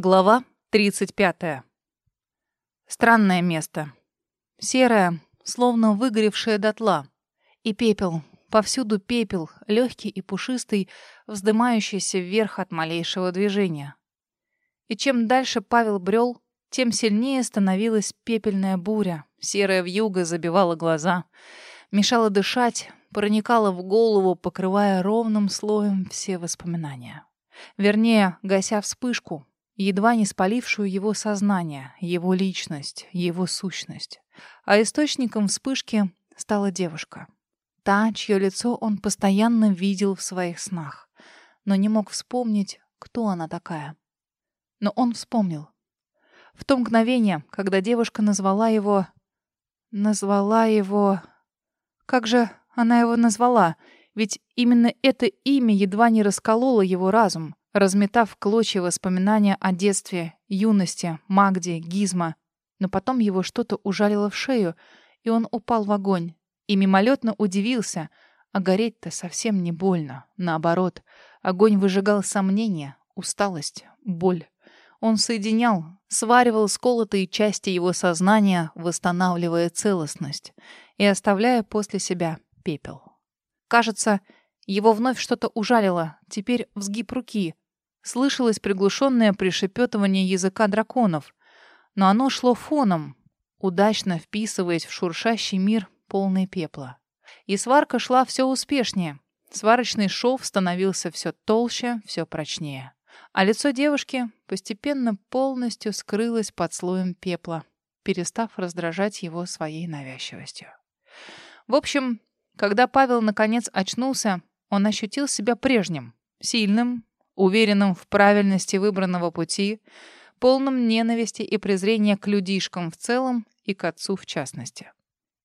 Глава 35. Странное место. Серое, словно выгоревшее дотла. И пепел. Повсюду пепел, легкий и пушистый, вздымающийся вверх от малейшего движения. И чем дальше Павел брел, тем сильнее становилась пепельная буря. Серая вьюга забивала глаза, мешала дышать, проникала в голову, покрывая ровным слоем все воспоминания. Вернее, гася вспышку, едва не спалившую его сознание, его личность, его сущность. А источником вспышки стала девушка. Та, чье лицо он постоянно видел в своих снах, но не мог вспомнить, кто она такая. Но он вспомнил. В то мгновение, когда девушка назвала его... Назвала его... Как же она его назвала? Ведь именно это имя едва не раскололо его разум разметав в клочья воспоминания о детстве, юности, Магде, Гизма. Но потом его что-то ужалило в шею, и он упал в огонь. И мимолетно удивился, а гореть-то совсем не больно. Наоборот, огонь выжигал сомнения, усталость, боль. Он соединял, сваривал сколотые части его сознания, восстанавливая целостность и оставляя после себя пепел. Кажется, его вновь что-то ужалило, теперь взгиб руки, слышалось приглушенное пришепетывание языка драконов, но оно шло фоном, удачно вписываясь в шуршащий мир полный пепла. И сварка шла все успешнее. Сварочный шов становился все толще, все прочнее. А лицо девушки постепенно полностью скрылось под слоем пепла, перестав раздражать его своей навязчивостью. В общем, когда Павел наконец очнулся, он ощутил себя прежним, сильным, уверенным в правильности выбранного пути, полным ненависти и презрения к людишкам в целом и к отцу в частности.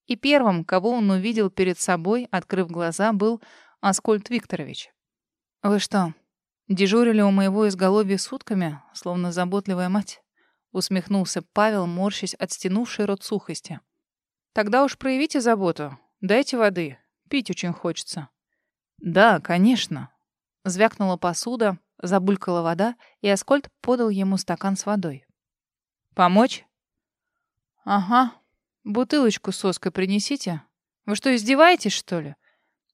И первым, кого он увидел перед собой, открыв глаза, был Аскольд Викторович. «Вы что, дежурили у моего изголовья сутками, словно заботливая мать?» усмехнулся Павел, морщась от стянувшей рот сухости. «Тогда уж проявите заботу. Дайте воды. Пить очень хочется». «Да, конечно», Звякнула посуда, забулькала вода, и Аскольд подал ему стакан с водой. «Помочь?» «Ага. Бутылочку с соской принесите. Вы что, издеваетесь, что ли?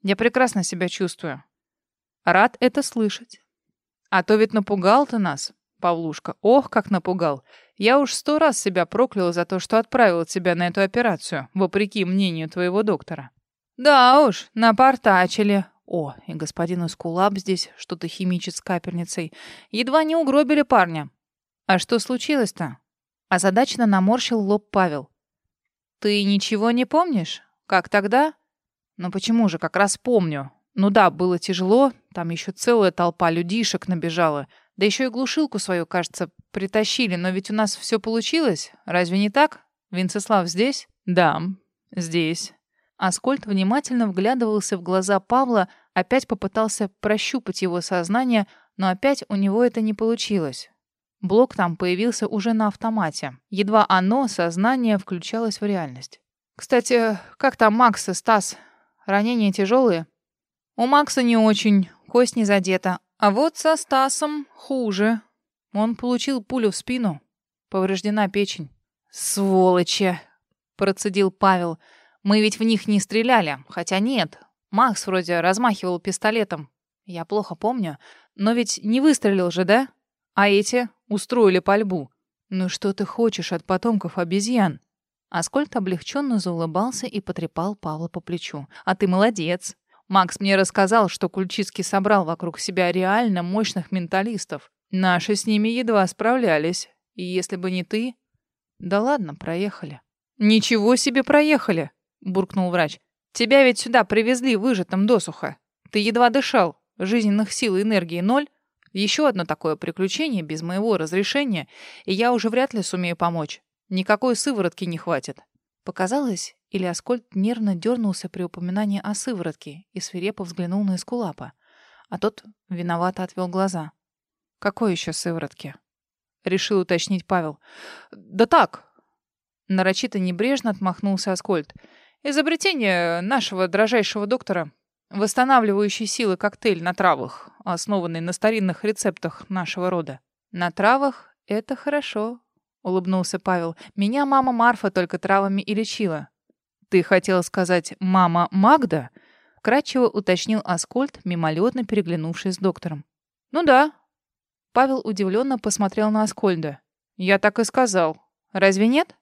Я прекрасно себя чувствую. Рад это слышать. А то ведь напугал ты нас, Павлушка. Ох, как напугал. Я уж сто раз себя проклял за то, что отправил тебя на эту операцию, вопреки мнению твоего доктора. Да уж, напортачили. О, и господин Искулап здесь что-то химичит с капельницей. Едва не угробили парня. А что случилось-то? Озадаченно наморщил лоб Павел. Ты ничего не помнишь? Как тогда? Ну почему же, как раз помню. Ну да, было тяжело, там еще целая толпа людишек набежала. Да еще и глушилку свою, кажется, притащили, но ведь у нас все получилось. Разве не так? Винцеслав здесь? Да, здесь. Аскольд внимательно вглядывался в глаза Павла, опять попытался прощупать его сознание, но опять у него это не получилось. Блок там появился уже на автомате. Едва оно, сознание, включалось в реальность. «Кстати, как там Макс и Стас? Ранения тяжелые?» «У Макса не очень, кость не задета. А вот со Стасом хуже. Он получил пулю в спину. Повреждена печень». «Сволочи!» — процедил Павел. Мы ведь в них не стреляли, хотя нет. Макс вроде размахивал пистолетом. Я плохо помню. Но ведь не выстрелил же, да? А эти устроили пальбу. Ну что ты хочешь от потомков обезьян? Аскольд облегченно заулыбался и потрепал Павла по плечу. «А ты молодец. Макс мне рассказал, что Кульчицкий собрал вокруг себя реально мощных менталистов. Наши с ними едва справлялись. И если бы не ты... Да ладно, проехали». «Ничего себе проехали!» — буркнул врач. «Тебя ведь сюда привезли выжатым досуха. Ты едва дышал. Жизненных сил и энергии ноль. Еще одно такое приключение без моего разрешения, и я уже вряд ли сумею помочь. Никакой сыворотки не хватит». Показалось, или Аскольд нервно дернулся при упоминании о сыворотке и свирепо взглянул на Эскулапа. А тот виновато отвел глаза. «Какой еще сыворотки?» — решил уточнить Павел. «Да так!» Нарочито небрежно отмахнулся Аскольд. Изобретение нашего дрожайшего доктора. Восстанавливающий силы коктейль на травах, основанный на старинных рецептах нашего рода. На травах Это хорошо, улыбнулся Павел. Меня мама Марфа только травами и лечила. Ты хотел сказать «мама Магда»? Кратчево уточнил Аскольд, мимолетно переглянувшись с доктором. «Ну да». Павел удивленно посмотрел на Аскольда. «Я так и сказал. Разве нет?»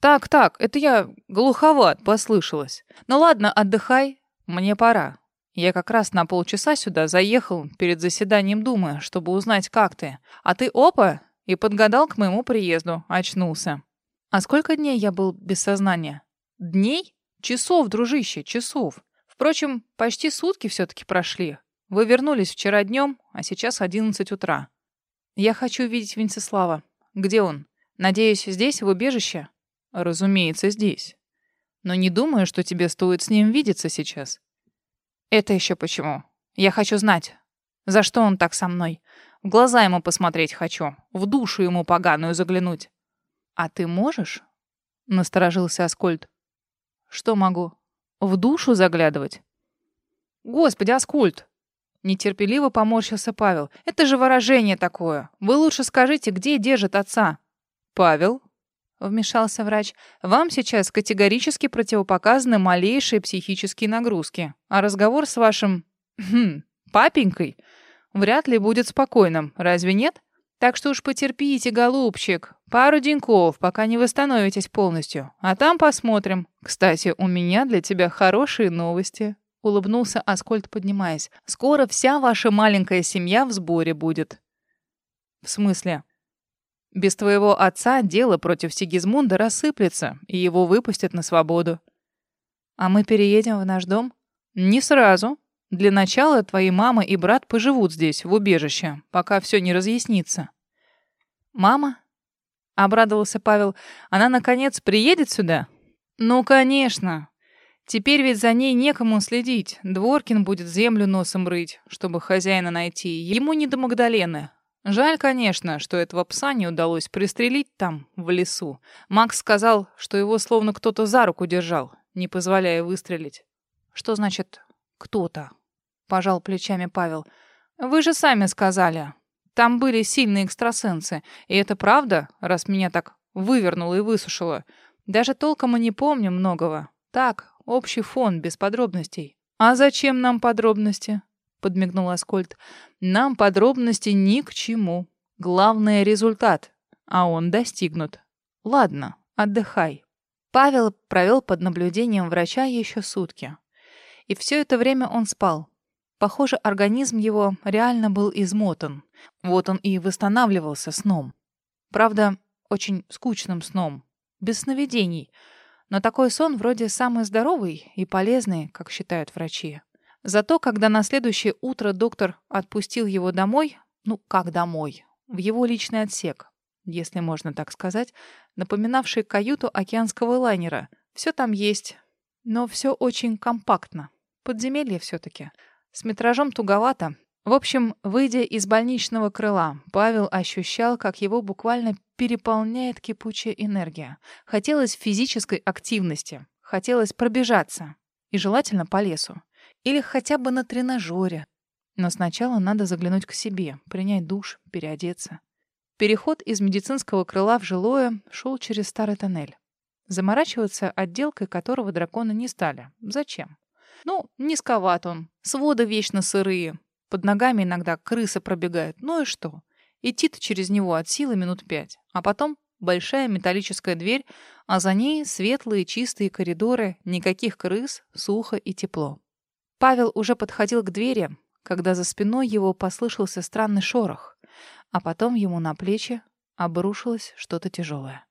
«Так, так, это я глуховат, послышалось. Ну ладно, отдыхай, мне пора. Я как раз на полчаса сюда заехал перед заседанием Думы, чтобы узнать, как ты. А ты опа, и подгадал к моему приезду, очнулся. А сколько дней я был без сознания? Дней? Часов, дружище, часов. Впрочем, почти сутки все-таки прошли. Вы вернулись вчера днем, а сейчас одиннадцать утра. Я хочу видеть Венцеслава. Где он? Надеюсь, здесь, в убежище? Разумеется, здесь. Но не думаю, что тебе стоит с ним видеться сейчас. Это еще почему? Я хочу знать, за что он так со мной. В глаза ему посмотреть хочу, в душу ему поганую заглянуть. А ты можешь? Насторожился Аскольд. Что могу? В душу заглядывать? Господи, Аскольд! Нетерпеливо поморщился Павел. Это же выражение такое. Вы лучше скажите, где держит отца? Павел, вмешался врач, вам сейчас категорически противопоказаны малейшие психические нагрузки. А разговор с вашим... Хм, папенькой вряд ли будет спокойным, разве нет? Так что уж потерпите, голубчик, пару деньков, пока не восстановитесь полностью. А там посмотрим. Кстати, у меня для тебя хорошие новости. Улыбнулся Аскольд, поднимаясь. Скоро вся ваша маленькая семья в сборе будет. В смысле? Без твоего отца дело против Сигизмунда рассыплется, и его выпустят на свободу. А мы переедем в наш дом? Не сразу. Для начала твои мама и брат поживут здесь, в убежище, пока все не разъяснится. Мама? Обрадовался Павел. Она, наконец, приедет сюда? Ну, конечно. Теперь ведь за ней некому следить. Дворкин будет землю носом рыть, чтобы хозяина найти. Ему не до Магдалены. Жаль, конечно, что этого пса не удалось пристрелить там, в лесу. Макс сказал, что его словно кто-то за руку держал, не позволяя выстрелить. Что значит «кто-то»? Пожал плечами Павел. Вы же сами сказали. Там были сильные экстрасенсы. И это правда, раз меня так вывернуло и высушило. Даже толком и не помню многого. Так, общий фон, без подробностей. А зачем нам подробности? Подмигнул Аскольд. Нам подробности ни к чему. Главное результат, а он достигнут. Ладно, отдыхай. Павел провел под наблюдением врача еще сутки. И все это время он спал. Похоже, организм его реально был измотан. Вот он и восстанавливался сном. Правда, очень скучным сном, без сновидений. Но такой сон вроде самый здоровый и полезный, как считают врачи. Зато, когда на следующее утро доктор отпустил его домой, ну как домой, в его личный отсек, если можно так сказать, напоминавший каюту океанского лайнера. Все там есть, но все очень компактно. Подземелье все-таки. С метражом туговато. В общем, выйдя из больничного крыла, Павел ощущал, как его буквально переполняет кипучая энергия. Хотелось физической активности, хотелось пробежаться, и желательно по лесу. Или хотя бы на тренажере. Но сначала надо заглянуть к себе, принять душ, переодеться. Переход из медицинского крыла в жилое шел через старый тоннель. Заморачиваться отделкой которого драконы не стали. Зачем? Ну, низковат он. Своды вечно сырые. Под ногами иногда крысы пробегают. Ну и что? Идти-то через него от силы минут пять. А потом большая металлическая дверь, а за ней светлые чистые коридоры, никаких крыс, сухо и тепло. Павел уже подходил к двери, когда за спиной его послышался странный шорох, а потом ему на плечи обрушилось что-то тяжелое.